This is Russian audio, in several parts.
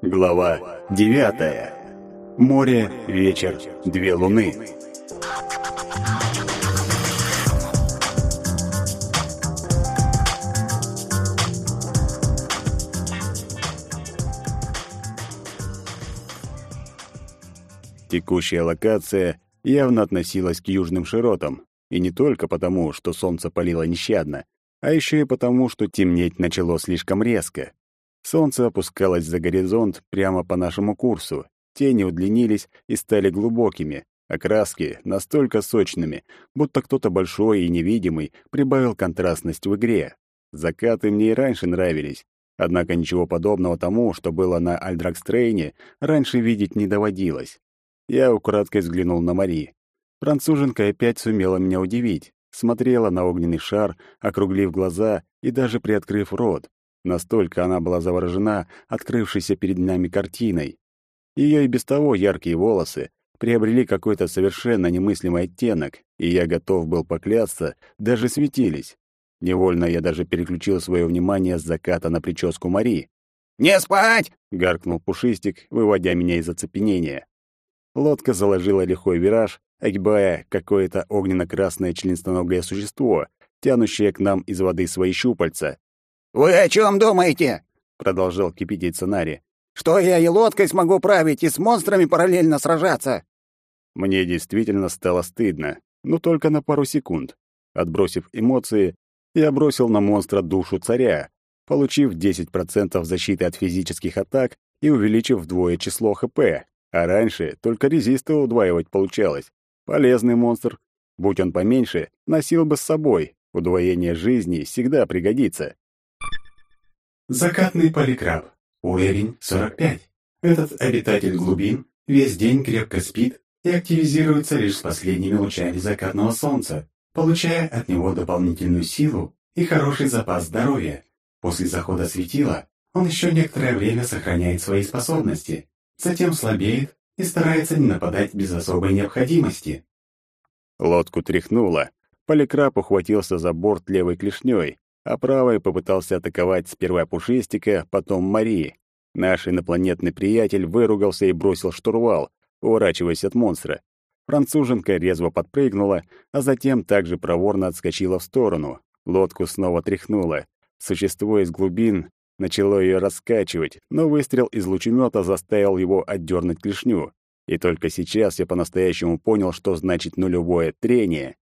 Глава девятая. Море, вечер, две луны. Текущая локация явно относилась к южным широтам, и не только потому, что солнце палило нещадно, а еще и потому, что темнеть начало слишком резко. Солнце опускалось за горизонт прямо по нашему курсу, тени удлинились и стали глубокими, а краски настолько сочными, будто кто-то большой и невидимый прибавил контрастность в игре. Закаты мне и раньше нравились, однако ничего подобного тому, что было на Альдракстрейне, раньше видеть не доводилось. Я украдкой взглянул на Мари. Француженка опять сумела меня удивить. Смотрела на огненный шар, округлив глаза и даже приоткрыв рот. Настолько она была заворожена открывшейся перед нами картиной. Ее и без того яркие волосы приобрели какой-то совершенно немыслимый оттенок, и я готов был поклясться, даже светились. Невольно я даже переключил свое внимание с заката на прическу Мари. «Не спать!» — гаркнул Пушистик, выводя меня из оцепенения. Лодка заложила лихой вираж, огибая какое-то огненно-красное членистоногое существо, тянущее к нам из воды свои щупальца. «Вы о чем думаете?» — продолжал кипятиться Нари. «Что я и лодкой смогу править, и с монстрами параллельно сражаться?» Мне действительно стало стыдно, но только на пару секунд. Отбросив эмоции, я бросил на монстра душу царя, получив 10% защиты от физических атак и увеличив вдвое число ХП, а раньше только резисты удваивать получалось. Полезный монстр. Будь он поменьше, носил бы с собой. Удвоение жизни всегда пригодится. Закатный поликраб. Уровень 45. Этот обитатель глубин весь день крепко спит и активизируется лишь с последними лучами закатного солнца, получая от него дополнительную силу и хороший запас здоровья. После захода светила он еще некоторое время сохраняет свои способности, затем слабеет и старается не нападать без особой необходимости. Лодку тряхнуло. Поликрап ухватился за борт левой клешней, а правой попытался атаковать сперва Пушистика, потом Марии. Наш инопланетный приятель выругался и бросил штурвал, уворачиваясь от монстра. Француженка резво подпрыгнула, а затем также проворно отскочила в сторону. Лодку снова тряхнуло. Существо из глубин начало ее раскачивать, но выстрел из лучемета заставил его отдернуть клешню. И только сейчас я по-настоящему понял, что значит нулевое трение.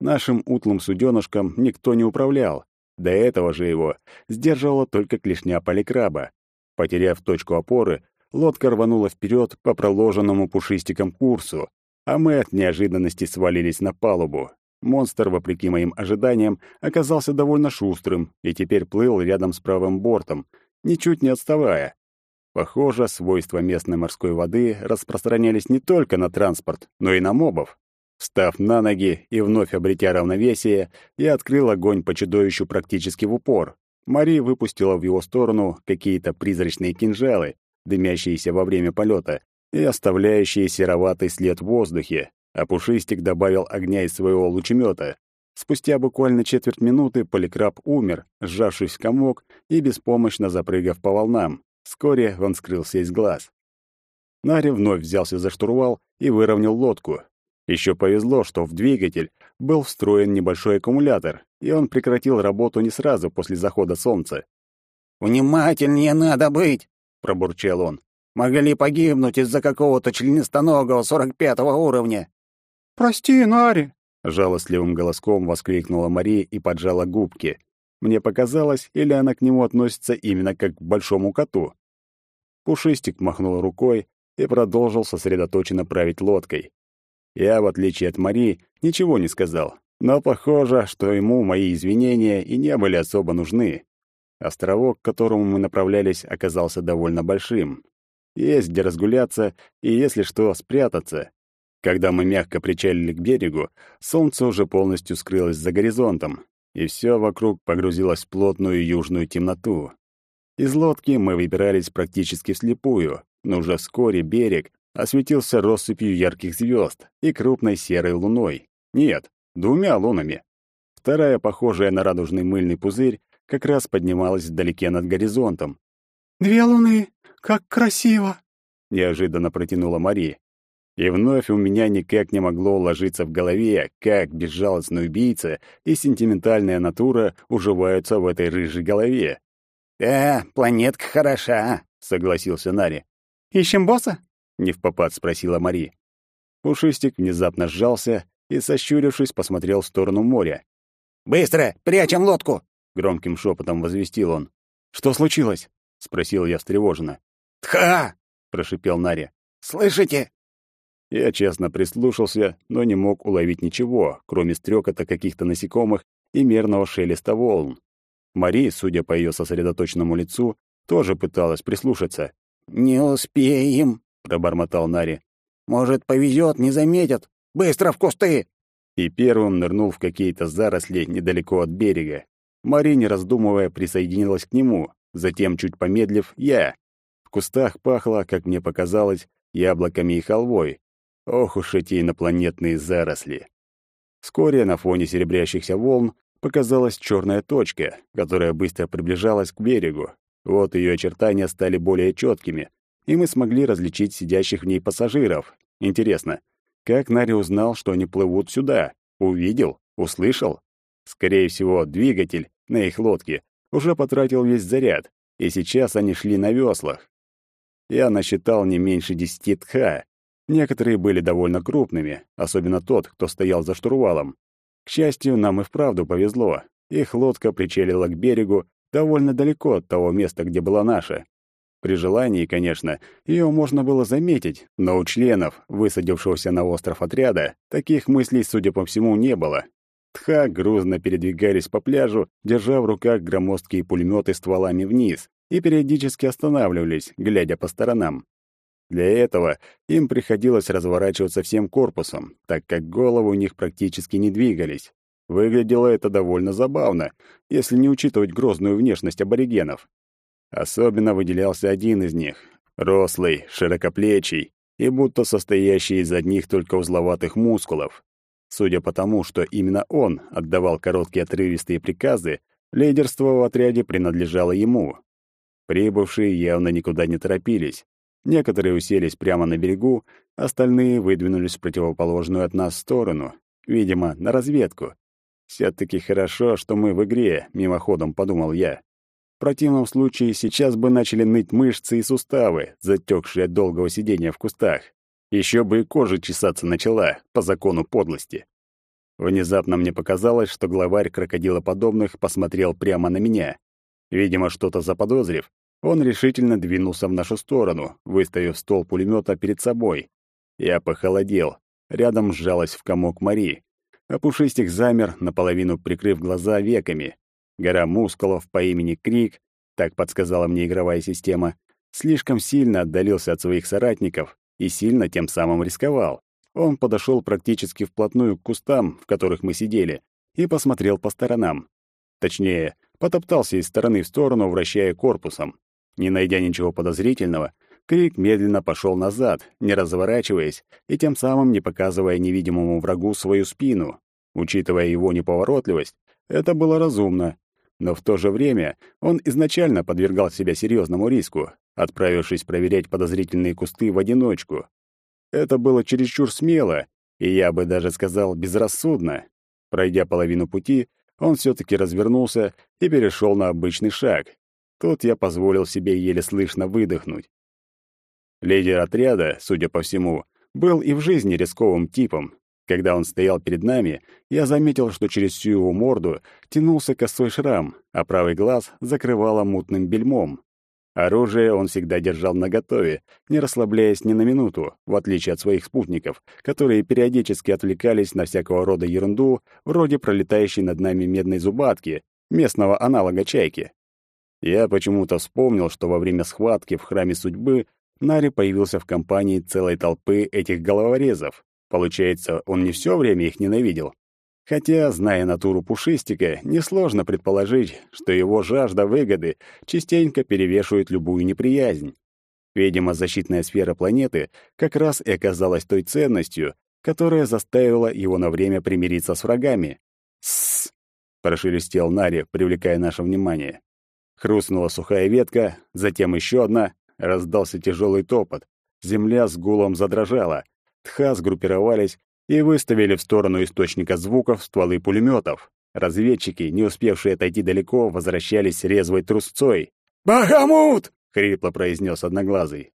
Нашим утлым суденышком никто не управлял. До этого же его сдерживала только клешня поликраба. Потеряв точку опоры, лодка рванула вперед по проложенному пушистиком курсу, а мы от неожиданности свалились на палубу. Монстр, вопреки моим ожиданиям, оказался довольно шустрым и теперь плыл рядом с правым бортом, ничуть не отставая. Похоже, свойства местной морской воды распространялись не только на транспорт, но и на мобов. Встав на ноги и вновь обретя равновесие, я открыл огонь по чудовищу практически в упор. Мари выпустила в его сторону какие-то призрачные кинжалы, дымящиеся во время полета и оставляющие сероватый след в воздухе, а Пушистик добавил огня из своего лучемета. Спустя буквально четверть минуты поликраб умер, сжавшись в комок и беспомощно запрыгав по волнам. Вскоре он скрылся из глаз. Нари вновь взялся за штурвал и выровнял лодку. Еще повезло, что в двигатель был встроен небольшой аккумулятор, и он прекратил работу не сразу после захода солнца. «Внимательнее надо быть!» — пробурчал он. «Могли погибнуть из-за какого-то членистоногого сорок пятого уровня!» «Прости, Нари!» — жалостливым голоском воскликнула Мария и поджала губки. Мне показалось, или она к нему относится именно как к большому коту. Пушистик махнул рукой и продолжил сосредоточенно править лодкой. Я, в отличие от Марии, ничего не сказал, но похоже, что ему мои извинения и не были особо нужны. Островок, к которому мы направлялись, оказался довольно большим. Есть где разгуляться и, если что, спрятаться. Когда мы мягко причалили к берегу, солнце уже полностью скрылось за горизонтом, и все вокруг погрузилось в плотную южную темноту. Из лодки мы выбирались практически вслепую, но уже вскоре берег осветился россыпью ярких звезд и крупной серой луной. Нет, двумя лунами. Вторая, похожая на радужный мыльный пузырь, как раз поднималась вдалеке над горизонтом. «Две луны! как красиво!» — неожиданно протянула Мари. И вновь у меня никак не могло уложиться в голове, как безжалостный убийца и сентиментальная натура уживаются в этой рыжей голове. «Да, планетка хороша», — согласился Нари. «Ищем босса?» — не в попад спросила Мари. Пушистик внезапно сжался и, сощурившись, посмотрел в сторону моря. «Быстро, прячем лодку!» — громким шепотом возвестил он. «Что случилось?» — спросил я встревоженно. «Тха!» — прошипел Нари. «Слышите?» Я честно прислушался, но не мог уловить ничего, кроме стрекота каких-то насекомых и мерного шелеста волн. Мари, судя по ее сосредоточенному лицу, тоже пыталась прислушаться. «Не успеем», — пробормотал Нари. «Может, повезет, не заметят. Быстро в кусты!» И первым нырнул в какие-то заросли недалеко от берега. Мари, не раздумывая, присоединилась к нему. Затем, чуть помедлив, я. В кустах пахло, как мне показалось, яблоками и халвой. Ох уж эти инопланетные заросли. Вскоре на фоне серебрящихся волн показалась черная точка, которая быстро приближалась к берегу. Вот ее очертания стали более четкими, и мы смогли различить сидящих в ней пассажиров. Интересно, как Нари узнал, что они плывут сюда? Увидел? Услышал? Скорее всего, двигатель на их лодке уже потратил весь заряд, и сейчас они шли на веслах. Я насчитал не меньше десяти тха. Некоторые были довольно крупными, особенно тот, кто стоял за штурвалом. К счастью, нам и вправду повезло. Их лодка причалила к берегу довольно далеко от того места, где была наша. При желании, конечно, ее можно было заметить, но у членов, высадившегося на остров отряда, таких мыслей, судя по всему, не было. Тха грузно передвигались по пляжу, держа в руках громоздкие пулеметы стволами вниз, и периодически останавливались, глядя по сторонам. Для этого им приходилось разворачиваться всем корпусом, так как головы у них практически не двигались. Выглядело это довольно забавно, если не учитывать грозную внешность аборигенов. Особенно выделялся один из них — рослый, широкоплечий и будто состоящий из одних только узловатых мускулов. Судя по тому, что именно он отдавал короткие отрывистые приказы, лидерство в отряде принадлежало ему. Прибывшие явно никуда не торопились. Некоторые уселись прямо на берегу, остальные выдвинулись в противоположную от нас сторону, видимо, на разведку. все таки хорошо, что мы в игре, мимоходом подумал я. В противном случае сейчас бы начали ныть мышцы и суставы, затекшие от долгого сидения в кустах. Еще бы и кожа чесаться начала, по закону подлости. Внезапно мне показалось, что главарь крокодилоподобных посмотрел прямо на меня. Видимо, что-то заподозрив, он решительно двинулся в нашу сторону, выставив ствол пулемета перед собой. Я похолодел. Рядом сжалась в комок Мари. А Пушистик замер, наполовину прикрыв глаза веками. Гора мускулов по имени Крик, так подсказала мне игровая система, слишком сильно отдалился от своих соратников и сильно тем самым рисковал. Он подошел практически вплотную к кустам, в которых мы сидели, и посмотрел по сторонам. Точнее, потоптался из стороны в сторону, вращая корпусом. Не найдя ничего подозрительного, Крик медленно пошел назад, не разворачиваясь и тем самым не показывая невидимому врагу свою спину. Учитывая его неповоротливость, это было разумно, но в то же время он изначально подвергал себя серьезному риску, отправившись проверять подозрительные кусты в одиночку. Это было чересчур смело, и я бы даже сказал безрассудно. Пройдя половину пути, он все таки развернулся и перешел на обычный шаг. Тут я позволил себе еле слышно выдохнуть. Лидер отряда, судя по всему, был и в жизни рисковым типом, когда он стоял перед нами, я заметил, что через всю его морду тянулся косой шрам, а правый глаз закрывало мутным бельмом. Оружие он всегда держал наготове, не расслабляясь ни на минуту, в отличие от своих спутников, которые периодически отвлекались на всякого рода ерунду, вроде пролетающей над нами медной зубатки, местного аналога чайки. Я почему-то вспомнил, что во время схватки в Храме Судьбы Нари появился в компании целой толпы этих головорезов, Получается, он не все время их ненавидел. Хотя, зная натуру Пушистика, несложно предположить, что его жажда выгоды частенько перевешивает любую неприязнь. Видимо, защитная сфера планеты как раз и оказалась той ценностью, которая заставила его на время примириться с врагами. «Сссс!» — прошелестел Нари, привлекая наше внимание. Хрустнула сухая ветка, затем еще одна, раздался тяжелый топот. Земля с гулом задрожала. Тха сгруппировались и выставили в сторону источника звуков стволы пулеметов. Разведчики, не успевшие отойти далеко, возвращались резвой трусцой. «Бахамут!» — хрипло произнес Одноглазый.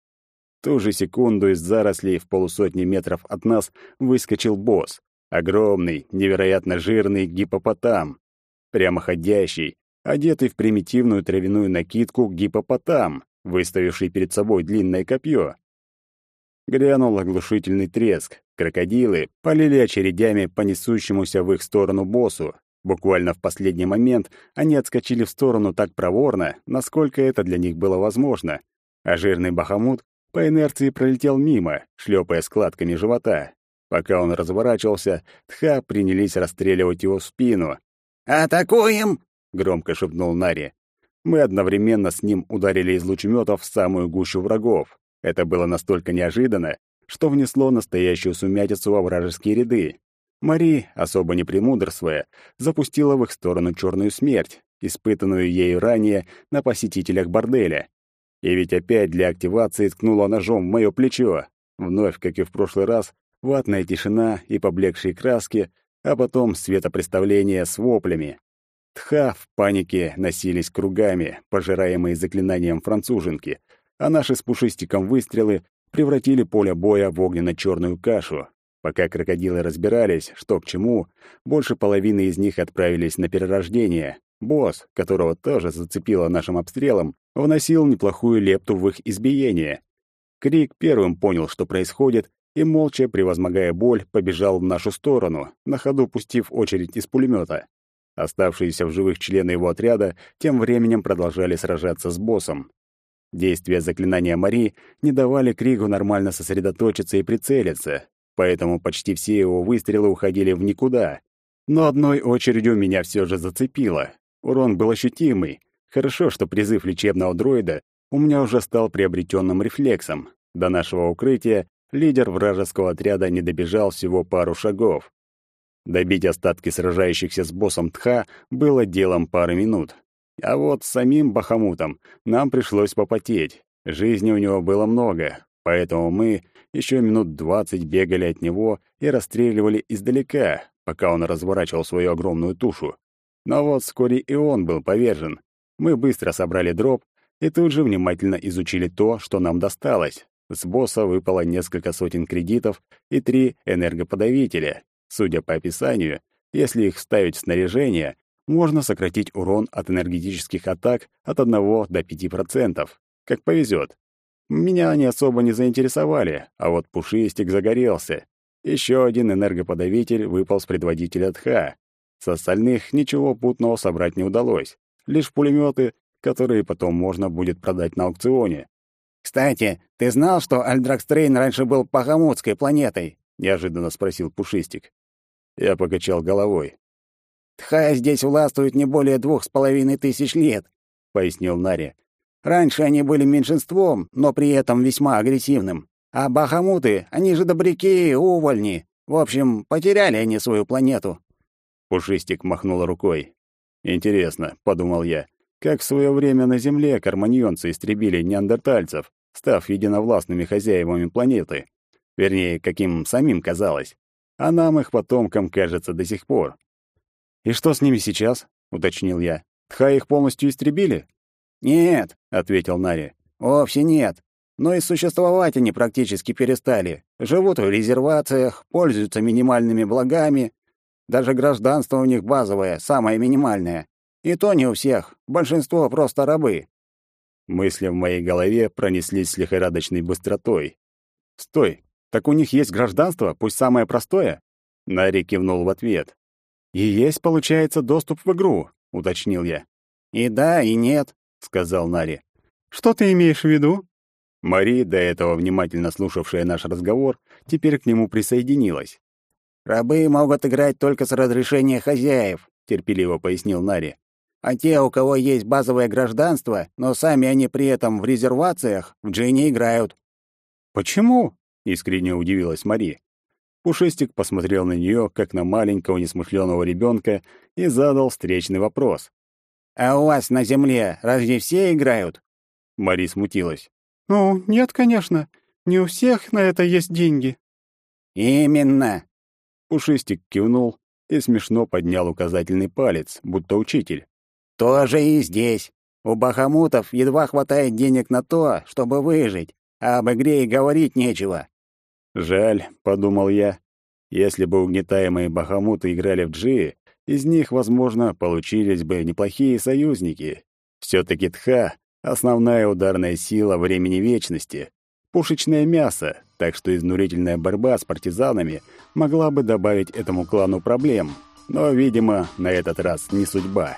В ту же секунду из зарослей в полусотни метров от нас выскочил босс. Огромный, невероятно жирный гипопотам. Прямоходящий, одетый в примитивную травяную накидку гипопотам, выставивший перед собой длинное копье. Грянул оглушительный треск. Крокодилы полили очередями по несущемуся в их сторону боссу. Буквально в последний момент они отскочили в сторону так проворно, насколько это для них было возможно. А жирный бахамут по инерции пролетел мимо, шлепая складками живота. Пока он разворачивался, тха принялись расстреливать его в спину. «Атакуем!» — громко шепнул Нари. Мы одновременно с ним ударили из лучеметов в самую гущу врагов. Это было настолько неожиданно, что внесло настоящую сумятицу во вражеские ряды. Мари, особо не премудрствуя, запустила в их сторону черную смерть, испытанную ею ранее на посетителях борделя. И ведь опять для активации ткнула ножом в моё плечо. Вновь, как и в прошлый раз, ватная тишина и поблекшие краски, а потом светопреставление с воплями. Тха в панике носились кругами, пожираемые заклинанием француженки, а наши с пушистиком выстрелы превратили поле боя в огненно-черную кашу. Пока крокодилы разбирались, что к чему, больше половины из них отправились на перерождение. Босс, которого тоже зацепило нашим обстрелом, вносил неплохую лепту в их избиение. Крик первым понял, что происходит, и, молча, превозмогая боль, побежал в нашу сторону, на ходу пустив очередь из пулемета. Оставшиеся в живых члены его отряда тем временем продолжали сражаться с боссом. Действия заклинания Мари не давали Кригу нормально сосредоточиться и прицелиться, поэтому почти все его выстрелы уходили в никуда. Но одной очередью меня все же зацепило. Урон был ощутимый. Хорошо, что призыв лечебного дроида у меня уже стал приобретенным рефлексом. До нашего укрытия лидер вражеского отряда не добежал всего пару шагов. Добить остатки сражающихся с боссом Тха было делом пары минут. А вот с самим Бахамутом нам пришлось попотеть. Жизни у него было много, поэтому мы еще минут двадцать бегали от него и расстреливали издалека, пока он разворачивал свою огромную тушу. Но вот вскоре и он был повержен. Мы быстро собрали дроп и тут же внимательно изучили то, что нам досталось. С босса выпало несколько сотен кредитов и три энергоподавителя. Судя по описанию, если их вставить в снаряжение, можно сократить урон от энергетических атак от 1 до 5%, как повезет. Меня они особо не заинтересовали, а вот пушистик загорелся. Еще один энергоподавитель выпал с предводителя Тха. С остальных ничего путного собрать не удалось. Лишь пулеметы, которые потом можно будет продать на аукционе. «Кстати, ты знал, что Альдракстрейн раньше был Пахамутской планетой?» — неожиданно спросил Пушистик. Я покачал головой. Тха здесь властвует не более двух с половиной тысяч лет», — пояснил Нари. «Раньше они были меньшинством, но при этом весьма агрессивным. А бахамуты, они же добряки, увольни. В общем, потеряли они свою планету». Пушистик махнул рукой. «Интересно», — подумал я, как в свое время на Земле карманьонцы истребили неандертальцев, став единовластными хозяевами планеты. Вернее, каким самим казалось. А нам их потомкам кажется до сих пор. «И что с ними сейчас?» — уточнил я. «Тха их полностью истребили?» «Нет», — ответил Нари. «Вовсе нет. Но и существовать они практически перестали. Живут в резервациях, пользуются минимальными благами. Даже гражданство у них базовое, самое минимальное. И то не у всех. Большинство просто рабы». Мысли в моей голове пронеслись с лихорадочной быстротой. «Стой! Так у них есть гражданство, пусть самое простое?» Нари кивнул в ответ. «И есть, получается, доступ в игру», — уточнил я. «И да, и нет», — сказал Нари. «Что ты имеешь в виду?» Мари, до этого внимательно слушавшая наш разговор, теперь к нему присоединилась. «Рабы могут играть только с разрешения хозяев», — терпеливо пояснил Нари. «А те, у кого есть базовое гражданство, но сами они при этом в резервациях, в джине играют». «Почему?» — искренне удивилась Мари. Пушистик посмотрел на нее, как на маленького несмышленого ребенка, и задал встречный вопрос. «А у вас на земле разве все играют?» Мари смутилась. Ну, нет, конечно. Не у всех на это есть деньги. Именно. Пушистик кивнул и смешно поднял указательный палец, будто учитель. Тоже и здесь. У бахамутов едва хватает денег на то, чтобы выжить, а об игре и говорить нечего. Жаль, подумал я. Если бы угнетаемые бахамуты играли в джи, из них, возможно, получились бы неплохие союзники. все таки Тха — основная ударная сила времени вечности, пушечное мясо, так что изнурительная борьба с партизанами могла бы добавить этому клану проблем. Но, видимо, на этот раз не судьба.